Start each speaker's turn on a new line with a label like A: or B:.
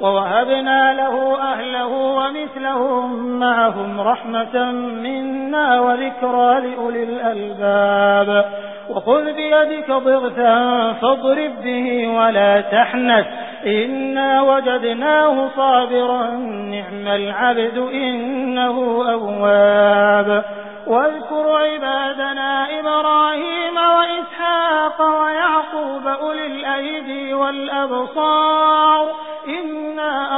A: ووهبنا له أهله ومثلهم معهم رحمة منا وذكرى لأولي الألباب. وخذ بيدك ضغثا فاضرب به ولا تحنث. إنا وجدناه صابرا نعم العبد إنه أواب. واذكر عبادنا إبراهيم وإسحاق ويعقوب أولي الأيدي والأبصار.